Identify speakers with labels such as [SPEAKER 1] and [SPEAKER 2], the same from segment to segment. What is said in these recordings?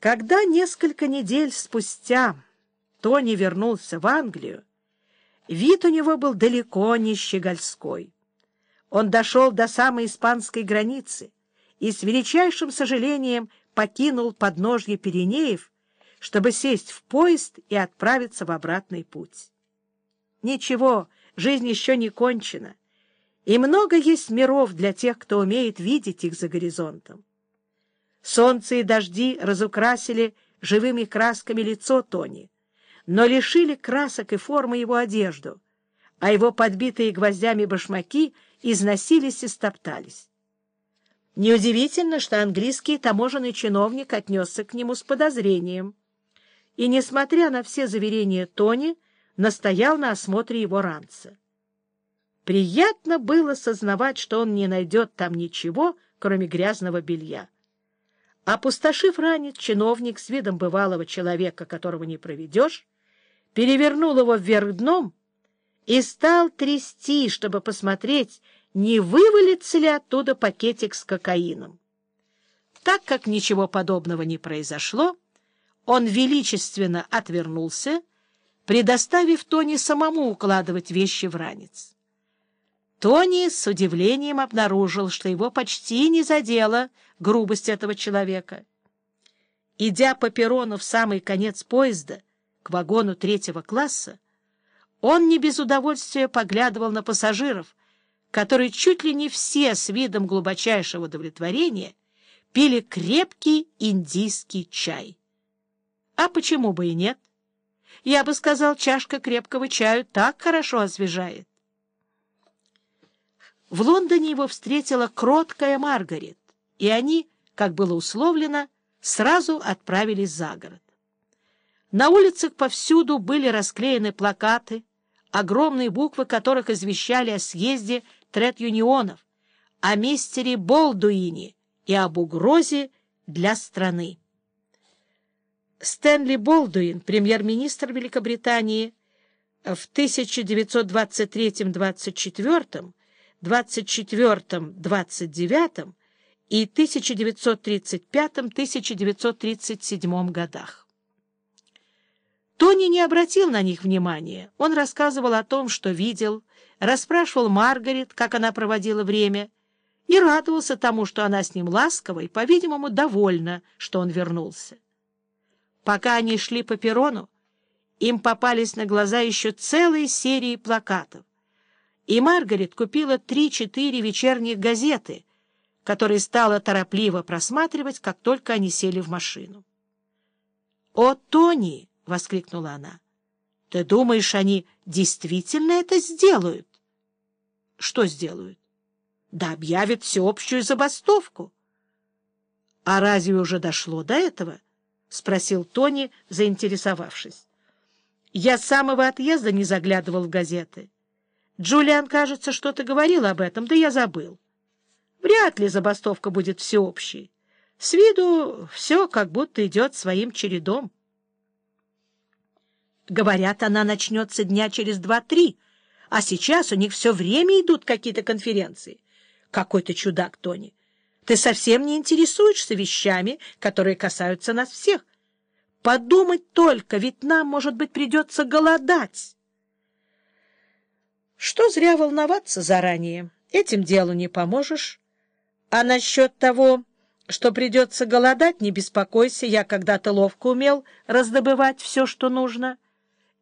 [SPEAKER 1] Когда несколько недель спустя Тони вернулся в Англию, вид у него был далеко не щегольской. Он дошел до самой испанской границы и с величайшим сожалением покинул подножье Пиренеев, чтобы сесть в поезд и отправиться в обратный путь. Ничего, жизнь еще не кончена, и много есть миров для тех, кто умеет видеть их за горизонтом. Солнце и дожди разукрасили живыми красками лицо Тони, но лишили красок и формы его одежду, а его подбитые гвоздями башмаки износились и стоптались. Неудивительно, что английский таможенный чиновник отнесся к нему с подозрением и, несмотря на все заверения Тони, настоял на осмотре его ранца. Приятно было сознавать, что он не найдет там ничего, кроме грязного белья. Опустошив ранец, чиновник с видом бывалого человека, которого не проведешь, перевернул его вверх дном и стал трясти, чтобы посмотреть, не вывалится ли оттуда пакетик с кокаином. Так как ничего подобного не произошло, он величественно отвернулся, предоставив Тони самому укладывать вещи в ранец. Тони с удивлением обнаружил, что его почти не задела грубость этого человека. Идя по перрону в самый конец поезда, к вагону третьего класса, он не без удовольствия поглядывал на пассажиров, которые чуть ли не все с видом глубочайшего удовлетворения пили крепкий индийский чай. А почему бы и нет? Я бы сказал, чашка крепкого чаю так хорошо освежает. В Лондоне его встретила кроткая Маргарет, и они, как было условлено, сразу отправились за город. На улицах повсюду были расклеены плакаты, огромные буквы которых извещали о съезде трет-юнионов, о мистере Болдуине и об угрозе для страны. Стэнли Болдуин, премьер-министр Великобритании, в 1923-24 24-29 и 1935-1937 годах. Тони не обратил на них внимания. Он рассказывал о том, что видел, расспрашивал Маргарет, как она проводила время, и радовался тому, что она с ним ласкова и, по-видимому, довольна, что он вернулся. Пока они шли по перрону, им попались на глаза еще целые серии плакатов и Маргарет купила три-четыре вечерних газеты, которые стала торопливо просматривать, как только они сели в машину. «О, Тони!» — воскликнула она. «Ты думаешь, они действительно это сделают?» «Что сделают?» «Да объявят всеобщую забастовку». «А разве уже дошло до этого?» — спросил Тони, заинтересовавшись. «Я с самого отъезда не заглядывал в газеты». Джулиан, кажется, что-то говорил об этом, да я забыл. Вряд ли забастовка будет всеобщей. С виду все как будто идет своим чередом. Говорят, она начнется дня через два-три, а сейчас у них все время идут какие-то конференции. Какой то чудак, Тони. Ты совсем не интересуешься вещами, которые касаются нас всех. Подумать только, ведь нам, может быть, придется голодать. Что зря волноваться заранее? Этим делу не поможешь. А насчет того, что придется голодать, не беспокойся, я когда-то ловко умел раздобывать все, что нужно.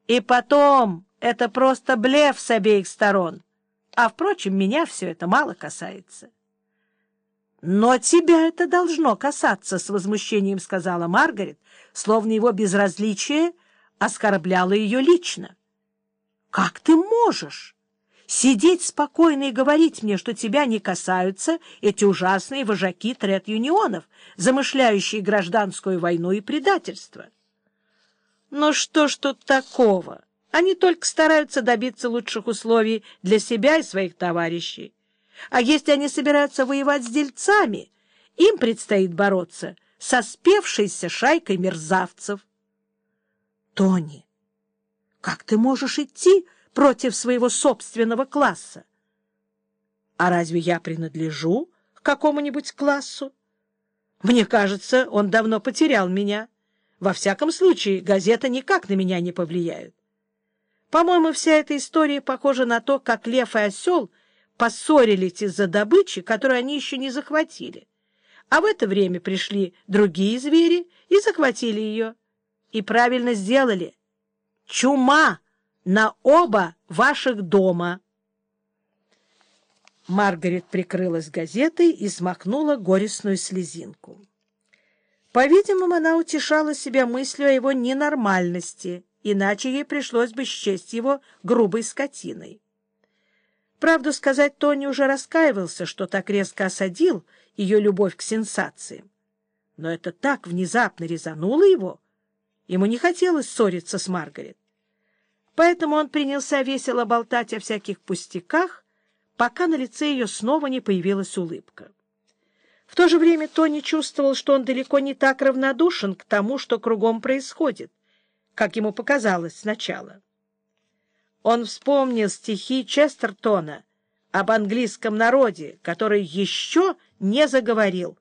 [SPEAKER 1] И потом, это просто блеф с обеих сторон. А, впрочем, меня все это мало касается. «Но тебя это должно касаться», — с возмущением сказала Маргарет, словно его безразличие оскорбляло ее лично. «Как ты можешь?» Сидеть спокойно и говорить мне, что тебя не касаются эти ужасные вожаки трет-юнионов, замышляющие гражданскую войну и предательство. Но что ж тут такого? Они только стараются добиться лучших условий для себя и своих товарищей. А если они собираются воевать с дельцами, им предстоит бороться со спевшейся шайкой мерзавцев. Тони, как ты можешь идти против своего собственного класса. А разве я принадлежу к какому-нибудь классу? Мне кажется, он давно потерял меня. Во всяком случае, газета никак на меня не повлияет. По-моему, вся эта история похожа на то, как лев и осел поссорились из-за добычи, которую они еще не захватили. А в это время пришли другие звери и захватили ее. И правильно сделали. Чума на оба ваших дома. Маргарет прикрылась газетой и смахнула горестную слезинку. По-видимому, она утешала себя мыслью о его ненормальности, иначе ей пришлось бы счесть его грубой скотиной. Правду сказать, Тони уже раскаивался, что так резко осадил ее любовь к сенсациям. Но это так внезапно резануло его. Ему не хотелось ссориться с Маргарет. Поэтому он принялся весело болтать о всяких пустяках, пока на лице ее снова не появилась улыбка. В то же время Тони чувствовал, что он далеко не так равнодушен к тому, что кругом происходит, как ему показалось сначала. Он вспомнил стихи Честертона об английском народе, который еще не заговорил.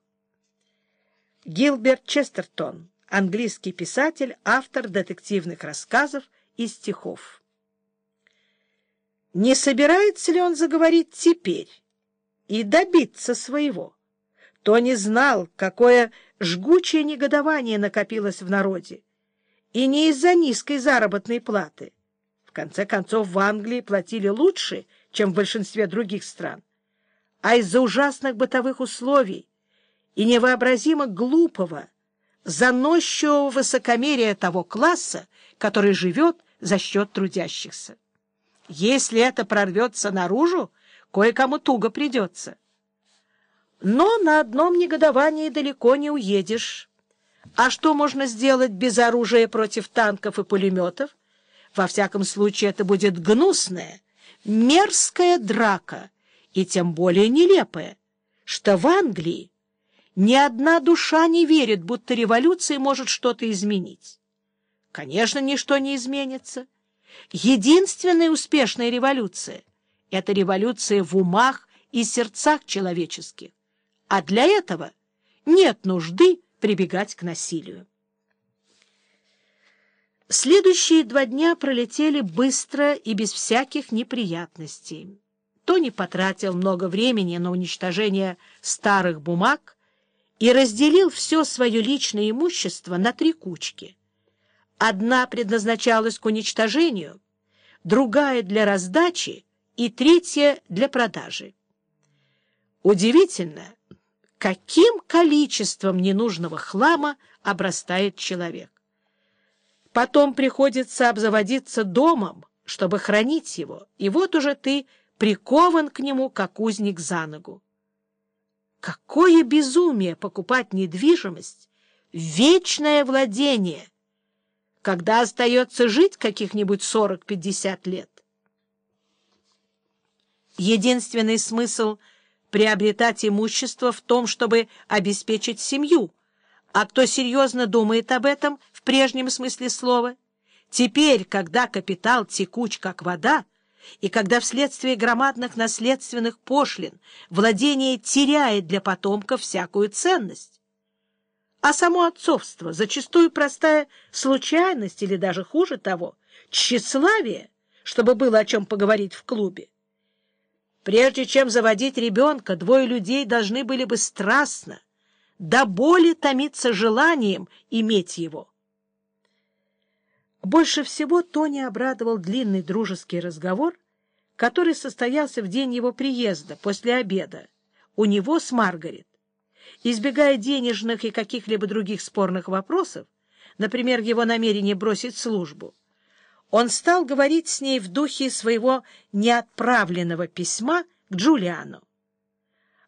[SPEAKER 1] Гилберт Честертон, английский писатель, автор детективных рассказов и стихов. Не собирается ли он заговорить теперь и добиться своего? Тони знал, какое жгучее негодование накопилось в народе, и не из-за низкой заработной платы. В конце концов, в Англии платили лучше, чем в большинстве других стран, а из-за ужасных бытовых условий и невообразимо глупого, заносчивого высокомерия того класса, который живет за счет трудящихся. Если это прорвется наружу, кое-кому туго придется. Но на одном негодовании далеко не уедешь. А что можно сделать без оружия против танков и пулеметов? Во всяком случае, это будет гнусная, мерзкая драка, и тем более нелепая, что в Англии ни одна душа не верит, будто революция может что-то изменить. Конечно, ничто не изменится. Единственная успешная революция — это революция в умах и сердцах человеческих. А для этого нет нужды прибегать к насилию. Следующие два дня пролетели быстро и без всяких неприятностей. Тони потратил много времени на уничтожение старых бумаг и разделил все свое личное имущество на три кучки — Одна предназначалась к уничтожению, другая — для раздачи и третья — для продажи. Удивительно, каким количеством ненужного хлама обрастает человек. Потом приходится обзаводиться домом, чтобы хранить его, и вот уже ты прикован к нему, как узник за ногу. Какое безумие покупать недвижимость, вечное владение — когда остается жить каких-нибудь сорок-пятьдесят лет. Единственный смысл приобретать имущество в том, чтобы обеспечить семью, а кто серьезно думает об этом в прежнем смысле слова, теперь, когда капитал текуч как вода, и когда вследствие громадных наследственных пошлин владение теряет для потомков всякую ценность, а само отцовство зачастую простая случайность или даже хуже того, тщеславие, чтобы было о чем поговорить в клубе. Прежде чем заводить ребенка, двое людей должны были бы страстно, до боли томиться желанием иметь его. Больше всего Тони обрадовал длинный дружеский разговор, который состоялся в день его приезда, после обеда, у него с Маргарет. Избегая денежных и каких-либо других спорных вопросов, например, его намерение бросить службу, он стал говорить с ней в духе своего неотправленного письма к Джулиану.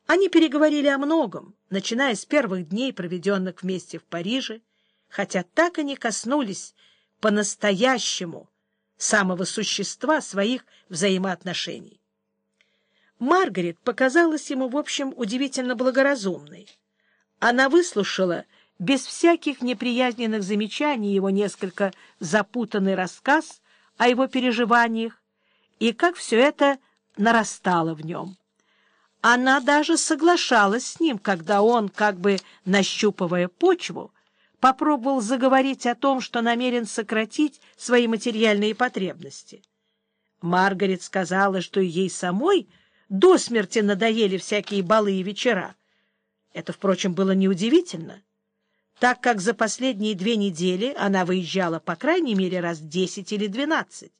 [SPEAKER 1] Они переговорили о многом, начиная с первых дней, проведенных вместе в Париже, хотя так и не коснулись по-настоящему самого существа своих взаимоотношений. Маргарет показалась ему, в общем, удивительно благоразумной. Она выслушала без всяких неприязненных замечаний его несколько запутанный рассказ о его переживаниях и как все это нарастало в нем. Она даже соглашалась с ним, когда он, как бы нащупывая почву, попробовал заговорить о том, что намерен сократить свои материальные потребности. Маргарет сказала, что ей самой до смерти надоели всякие балы и вечера. Это, впрочем, было неудивительно, так как за последние две недели она выезжала по крайней мере раз десять или двенадцать.